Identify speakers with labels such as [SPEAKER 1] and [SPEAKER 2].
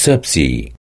[SPEAKER 1] subsea.